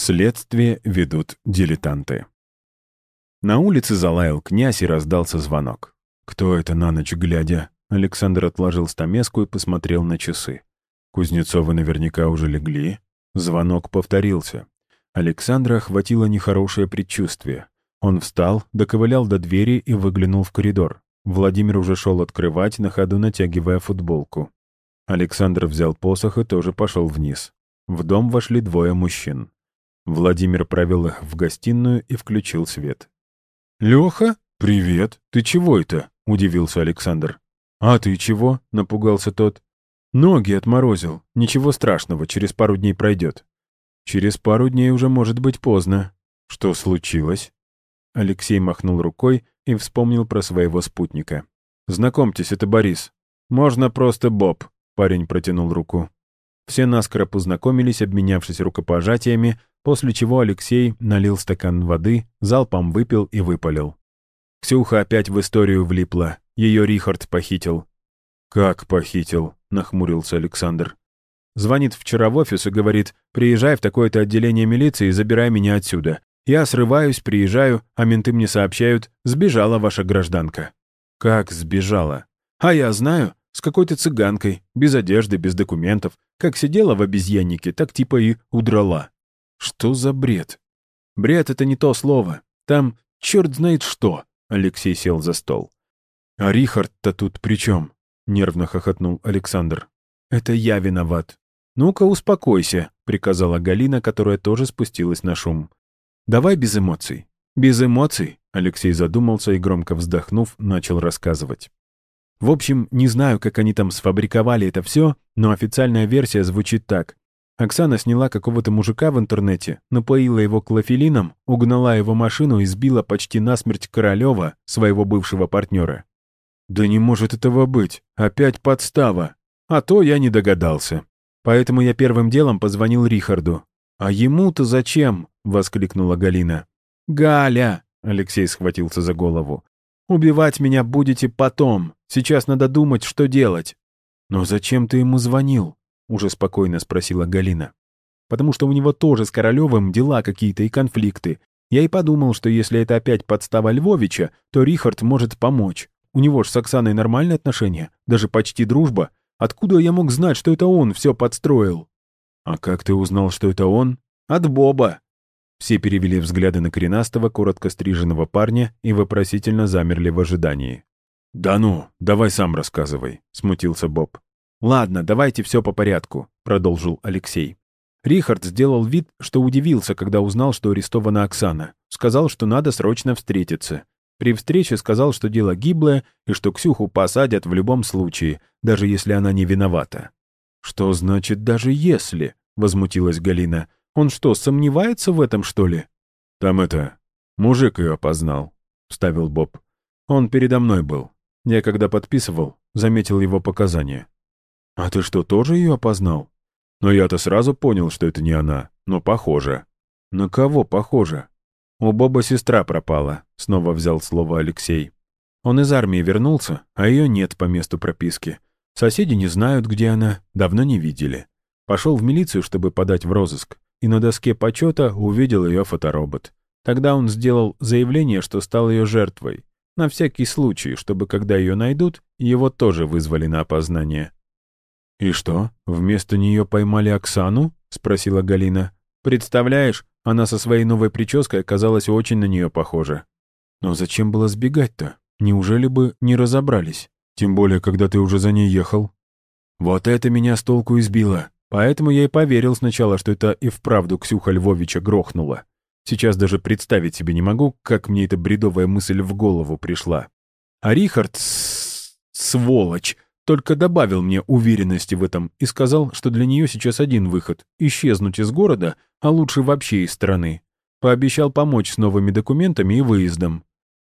Следствие ведут дилетанты. На улице залаял князь и раздался звонок. «Кто это на ночь глядя?» Александр отложил стамеску и посмотрел на часы. Кузнецовы наверняка уже легли. Звонок повторился. Александра охватило нехорошее предчувствие. Он встал, доковылял до двери и выглянул в коридор. Владимир уже шел открывать, на ходу натягивая футболку. Александр взял посох и тоже пошел вниз. В дом вошли двое мужчин. Владимир провел их в гостиную и включил свет. «Леха? Привет! Ты чего это?» — удивился Александр. «А ты чего?» — напугался тот. «Ноги отморозил. Ничего страшного, через пару дней пройдет». «Через пару дней уже может быть поздно». «Что случилось?» Алексей махнул рукой и вспомнил про своего спутника. «Знакомьтесь, это Борис. Можно просто Боб», — парень протянул руку. Все наскоро познакомились, обменявшись рукопожатиями, после чего Алексей налил стакан воды, залпом выпил и выпалил. Ксюха опять в историю влипла. Ее Рихард похитил. «Как похитил?» — нахмурился Александр. Звонит вчера в офис и говорит, «Приезжай в такое-то отделение милиции и забирай меня отсюда». Я срываюсь, приезжаю, а менты мне сообщают, сбежала ваша гражданка. Как сбежала? А я знаю, с какой-то цыганкой, без одежды, без документов. Как сидела в обезьяннике, так типа и удрала. Что за бред? Бред — это не то слово. Там черт знает что. Алексей сел за стол. А Рихард-то тут при чем? Нервно хохотнул Александр. Это я виноват. Ну-ка, успокойся, приказала Галина, которая тоже спустилась на шум. Давай без эмоций. Без эмоций? Алексей задумался и, громко вздохнув, начал рассказывать. В общем, не знаю, как они там сфабриковали это все, но официальная версия звучит так. Оксана сняла какого-то мужика в интернете, напоила его клофелином, угнала его машину и сбила почти насмерть Королева, своего бывшего партнера. «Да не может этого быть! Опять подстава! А то я не догадался. Поэтому я первым делом позвонил Рихарду. А ему-то зачем?» — воскликнула Галина. «Галя!» — Алексей схватился за голову. «Убивать меня будете потом. Сейчас надо думать, что делать». «Но зачем ты ему звонил?» — уже спокойно спросила Галина. «Потому что у него тоже с Королевым дела какие-то и конфликты. Я и подумал, что если это опять подстава Львовича, то Рихард может помочь. У него ж с Оксаной нормальные отношения, даже почти дружба. Откуда я мог знать, что это он все подстроил?» «А как ты узнал, что это он?» «От Боба». Все перевели взгляды на коренастого, коротко стриженного парня и вопросительно замерли в ожидании. «Да ну, давай сам рассказывай», — смутился Боб. «Ладно, давайте все по порядку», — продолжил Алексей. Рихард сделал вид, что удивился, когда узнал, что арестована Оксана. Сказал, что надо срочно встретиться. При встрече сказал, что дело гиблое и что Ксюху посадят в любом случае, даже если она не виновата. «Что значит «даже если»?» — возмутилась Галина. «Он что, сомневается в этом, что ли?» «Там это... мужик ее опознал», — вставил Боб. «Он передо мной был. Я когда подписывал, заметил его показания. «А ты что, тоже ее опознал?» «Но я-то сразу понял, что это не она, но похоже». «На кого похоже?» «У Боба сестра пропала», — снова взял слово Алексей. «Он из армии вернулся, а ее нет по месту прописки. Соседи не знают, где она, давно не видели. Пошел в милицию, чтобы подать в розыск, и на доске почета увидел ее фоторобот. Тогда он сделал заявление, что стал ее жертвой. На всякий случай, чтобы, когда ее найдут, его тоже вызвали на опознание. «И что, вместо нее поймали Оксану?» — спросила Галина. «Представляешь, она со своей новой прической оказалась очень на нее похожа». «Но зачем было сбегать-то? Неужели бы не разобрались? Тем более, когда ты уже за ней ехал». «Вот это меня с толку избило. Поэтому я и поверил сначала, что это и вправду Ксюха Львовича грохнула. Сейчас даже представить себе не могу, как мне эта бредовая мысль в голову пришла. А Рихард, сволочь, только добавил мне уверенности в этом и сказал, что для нее сейчас один выход — исчезнуть из города, а лучше вообще из страны. Пообещал помочь с новыми документами и выездом.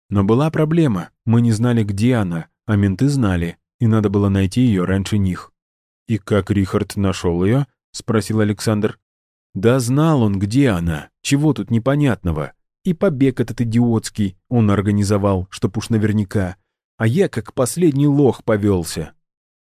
Но была проблема, мы не знали, где она, а менты знали, и надо было найти ее раньше них. «И как Рихард нашел ее?» — спросил Александр. «Да знал он, где она, чего тут непонятного. И побег этот идиотский он организовал, чтоб уж наверняка. А я как последний лох повелся.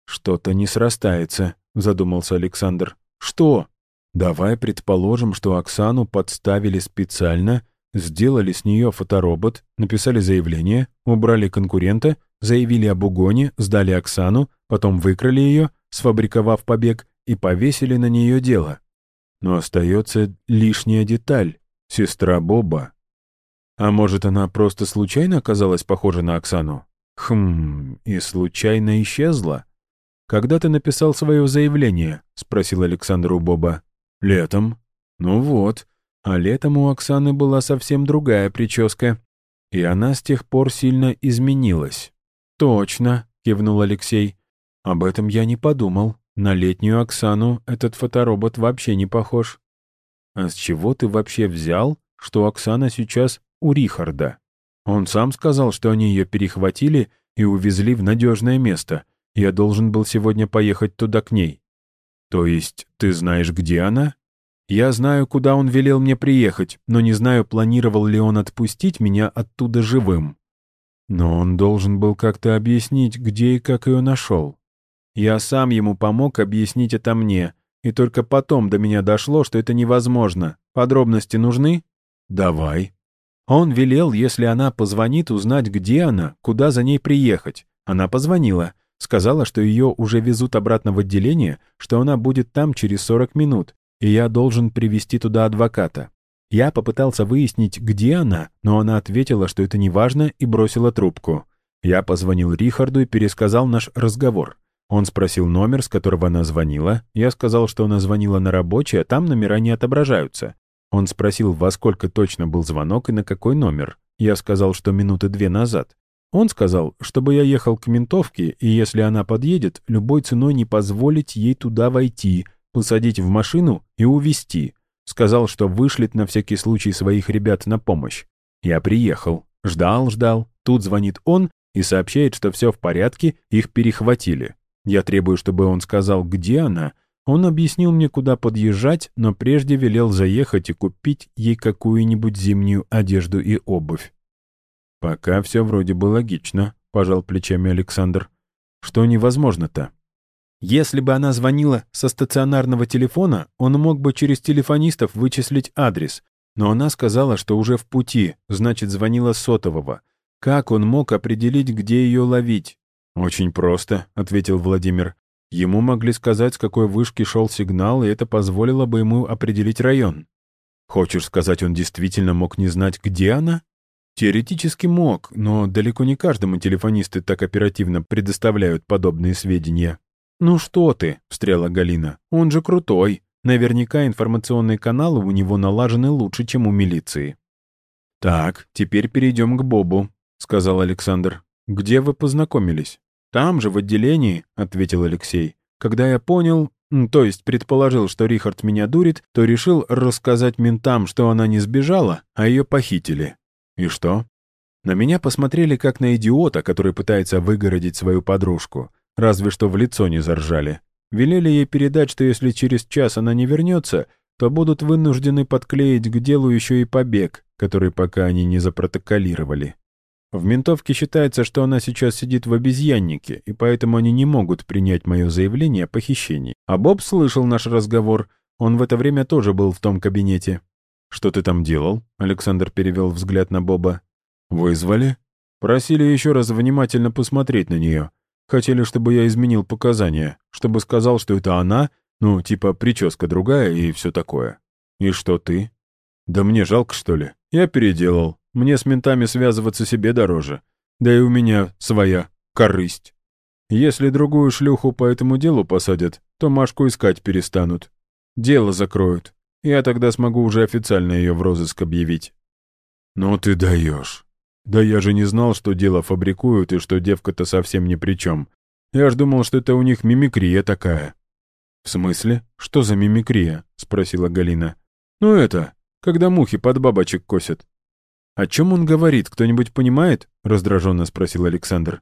«Что-то не срастается», — задумался Александр. «Что?» Давай предположим, что Оксану подставили специально, сделали с нее фоторобот, написали заявление, убрали конкурента, заявили об угоне, сдали Оксану, потом выкрали ее, сфабриковав побег, и повесили на нее дело. Но остается лишняя деталь — сестра Боба. А может, она просто случайно оказалась похожа на Оксану? Хм, и случайно исчезла? «Когда ты написал свое заявление?» — спросил Александр у Боба. «Летом». «Ну вот. А летом у Оксаны была совсем другая прическа. И она с тех пор сильно изменилась». «Точно», — кивнул Алексей. «Об этом я не подумал. На летнюю Оксану этот фоторобот вообще не похож». «А с чего ты вообще взял, что Оксана сейчас у Рихарда?» Он сам сказал, что они ее перехватили и увезли в надежное место, я должен был сегодня поехать туда к ней. То есть ты знаешь, где она? Я знаю, куда он велел мне приехать, но не знаю, планировал ли он отпустить меня оттуда живым. Но он должен был как-то объяснить, где и как ее нашел. Я сам ему помог объяснить это мне, и только потом до меня дошло, что это невозможно. Подробности нужны? Давай. Он велел, если она позвонит, узнать, где она, куда за ней приехать. Она позвонила. Сказала, что ее уже везут обратно в отделение, что она будет там через 40 минут, и я должен привести туда адвоката. Я попытался выяснить, где она, но она ответила, что это не важно, и бросила трубку. Я позвонил Рихарду и пересказал наш разговор. Он спросил номер, с которого она звонила. Я сказал, что она звонила на рабочий, а там номера не отображаются. Он спросил, во сколько точно был звонок и на какой номер. Я сказал, что минуты две назад. Он сказал, чтобы я ехал к ментовке, и если она подъедет, любой ценой не позволить ей туда войти, посадить в машину и увезти. Сказал, что вышлет на всякий случай своих ребят на помощь. Я приехал. Ждал, ждал. Тут звонит он и сообщает, что все в порядке, их перехватили. Я требую, чтобы он сказал, где она. Он объяснил мне, куда подъезжать, но прежде велел заехать и купить ей какую-нибудь зимнюю одежду и обувь. «Пока все вроде бы логично», — пожал плечами Александр. «Что невозможно-то?» «Если бы она звонила со стационарного телефона, он мог бы через телефонистов вычислить адрес. Но она сказала, что уже в пути, значит, звонила сотового. Как он мог определить, где ее ловить?» «Очень просто», — ответил Владимир. «Ему могли сказать, с какой вышки шел сигнал, и это позволило бы ему определить район». «Хочешь сказать, он действительно мог не знать, где она?» Теоретически мог, но далеко не каждому телефонисты так оперативно предоставляют подобные сведения. «Ну что ты», — встряла Галина, — «он же крутой. Наверняка информационные каналы у него налажены лучше, чем у милиции». «Так, теперь перейдем к Бобу», — сказал Александр. «Где вы познакомились?» «Там же, в отделении», — ответил Алексей. «Когда я понял, то есть предположил, что Рихард меня дурит, то решил рассказать ментам, что она не сбежала, а ее похитили. «И что?» На меня посмотрели как на идиота, который пытается выгородить свою подружку. Разве что в лицо не заржали. Велели ей передать, что если через час она не вернется, то будут вынуждены подклеить к делу еще и побег, который пока они не запротоколировали. В ментовке считается, что она сейчас сидит в обезьяннике, и поэтому они не могут принять мое заявление о похищении. А Боб слышал наш разговор, он в это время тоже был в том кабинете. «Что ты там делал?» — Александр перевел взгляд на Боба. «Вызвали?» «Просили еще раз внимательно посмотреть на нее. Хотели, чтобы я изменил показания, чтобы сказал, что это она, ну, типа прическа другая и все такое. И что ты?» «Да мне жалко, что ли? Я переделал. Мне с ментами связываться себе дороже. Да и у меня своя корысть. Если другую шлюху по этому делу посадят, то Машку искать перестанут. Дело закроют. Я тогда смогу уже официально ее в розыск объявить». «Ну ты даешь. Да я же не знал, что дело фабрикуют и что девка-то совсем ни при чем. Я ж думал, что это у них мимикрия такая». «В смысле? Что за мимикрия?» — спросила Галина. «Ну это, когда мухи под бабочек косят». «О чем он говорит, кто-нибудь понимает?» — раздраженно спросил Александр.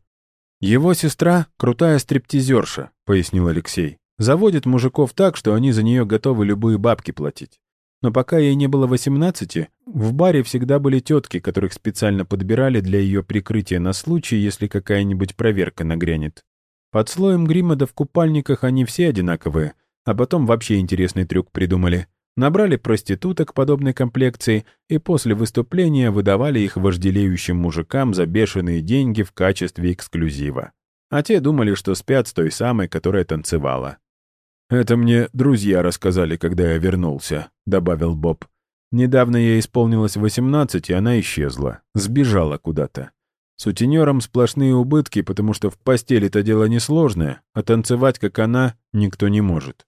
«Его сестра — крутая стриптизерша», — пояснил Алексей. Заводит мужиков так, что они за нее готовы любые бабки платить. Но пока ей не было 18, в баре всегда были тетки, которых специально подбирали для ее прикрытия на случай, если какая-нибудь проверка нагрянет. Под слоем грима да в купальниках они все одинаковые, А потом вообще интересный трюк придумали. Набрали проституток подобной комплекции и после выступления выдавали их вожделеющим мужикам за бешеные деньги в качестве эксклюзива. А те думали, что спят с той самой, которая танцевала. «Это мне друзья рассказали, когда я вернулся», — добавил Боб. «Недавно ей исполнилось 18, и она исчезла. Сбежала куда-то. Сутенерам сплошные убытки, потому что в постели-то дело несложное, а танцевать, как она, никто не может».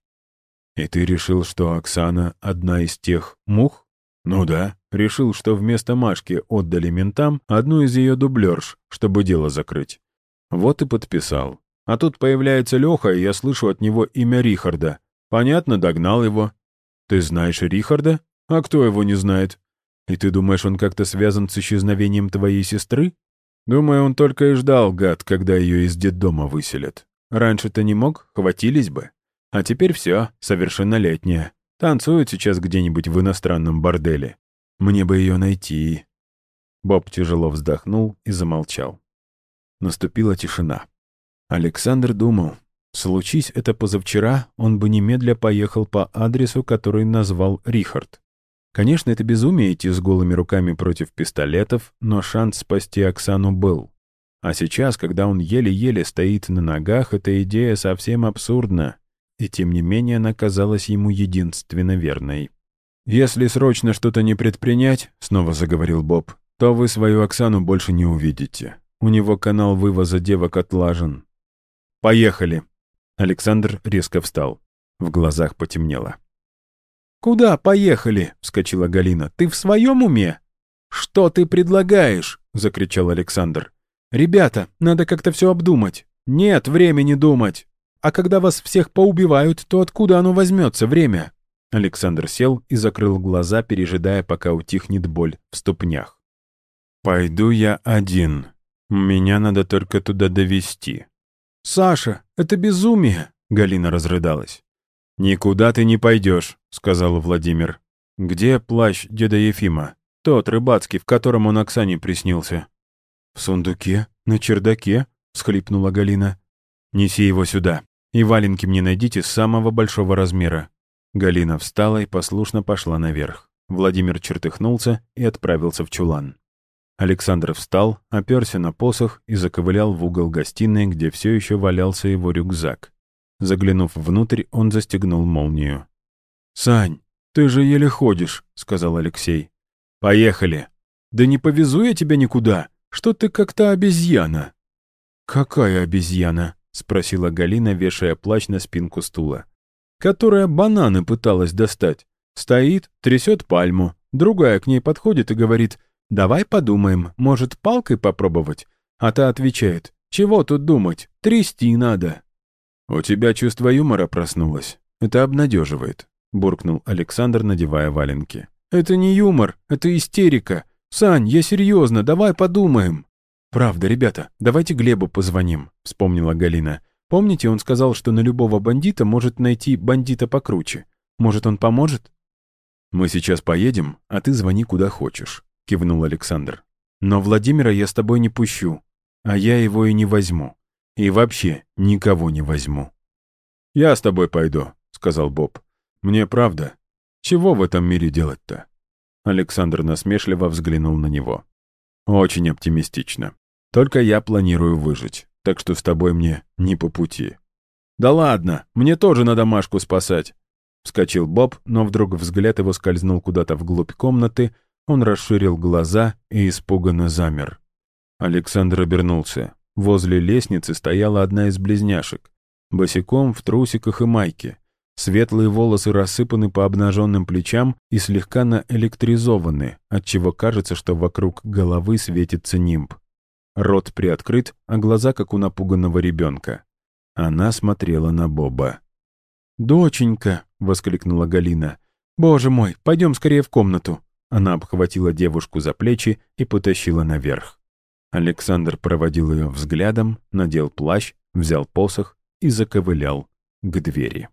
«И ты решил, что Оксана одна из тех мух?» «Ну да. Решил, что вместо Машки отдали ментам одну из ее дублерш, чтобы дело закрыть. Вот и подписал. А тут появляется Леха, и я слышу от него имя Рихарда. Понятно, догнал его. Ты знаешь Рихарда? А кто его не знает? И ты думаешь, он как-то связан с исчезновением твоей сестры? Думаю, он только и ждал, гад, когда ее из детдома выселят. Раньше-то не мог, хватились бы. А теперь все, совершеннолетняя. Танцует сейчас где-нибудь в иностранном борделе. Мне бы ее найти. Боб тяжело вздохнул и замолчал. Наступила тишина. Александр думал, случись это позавчера, он бы немедля поехал по адресу, который назвал Рихард. Конечно, это безумие идти с голыми руками против пистолетов, но шанс спасти Оксану был. А сейчас, когда он еле-еле стоит на ногах, эта идея совсем абсурдна, и тем не менее она казалась ему единственно верной. «Если срочно что-то не предпринять», — снова заговорил Боб, — «то вы свою Оксану больше не увидите. У него канал вывоза девок отлажен. «Поехали!» Александр резко встал. В глазах потемнело. «Куда поехали?» — вскочила Галина. «Ты в своем уме?» «Что ты предлагаешь?» — закричал Александр. «Ребята, надо как-то все обдумать. Нет времени думать. А когда вас всех поубивают, то откуда оно возьмется, время?» Александр сел и закрыл глаза, пережидая, пока утихнет боль в ступнях. «Пойду я один. Меня надо только туда довести. «Саша, это безумие!» — Галина разрыдалась. «Никуда ты не пойдешь», — сказал Владимир. «Где плащ деда Ефима? Тот рыбацкий, в котором он Оксане приснился». «В сундуке? На чердаке?» — всхлипнула Галина. «Неси его сюда. И валенки мне найдите самого большого размера». Галина встала и послушно пошла наверх. Владимир чертыхнулся и отправился в чулан. Александр встал, оперся на посох и заковылял в угол гостиной, где все еще валялся его рюкзак. Заглянув внутрь, он застегнул молнию. «Сань, ты же еле ходишь», — сказал Алексей. «Поехали». «Да не повезу я тебя никуда. Что ты как-то обезьяна». «Какая обезьяна?» — спросила Галина, вешая плащ на спинку стула. «Которая бананы пыталась достать. Стоит, трясет пальму. Другая к ней подходит и говорит, «Давай подумаем, может, палкой попробовать?» А та отвечает, «Чего тут думать? Трясти надо». «У тебя чувство юмора проснулось. Это обнадеживает», — буркнул Александр, надевая валенки. «Это не юмор, это истерика. Сань, я серьезно, давай подумаем». «Правда, ребята, давайте Глебу позвоним», — вспомнила Галина. «Помните, он сказал, что на любого бандита может найти бандита покруче? Может, он поможет?» «Мы сейчас поедем, а ты звони куда хочешь кивнул Александр. «Но Владимира я с тобой не пущу, а я его и не возьму. И вообще никого не возьму». «Я с тобой пойду», — сказал Боб. «Мне правда. Чего в этом мире делать-то?» Александр насмешливо взглянул на него. «Очень оптимистично. Только я планирую выжить, так что с тобой мне не по пути». «Да ладно, мне тоже надо Машку спасать!» Вскочил Боб, но вдруг взгляд его скользнул куда-то вглубь комнаты, он расширил глаза и испуганно замер. Александр обернулся. Возле лестницы стояла одна из близняшек. Босиком, в трусиках и майке. Светлые волосы рассыпаны по обнаженным плечам и слегка наэлектризованы, отчего кажется, что вокруг головы светится нимб. Рот приоткрыт, а глаза как у напуганного ребенка. Она смотрела на Боба. «Доченька!» — воскликнула Галина. «Боже мой, пойдем скорее в комнату!» Она обхватила девушку за плечи и потащила наверх. Александр проводил ее взглядом, надел плащ, взял посох и заковылял к двери.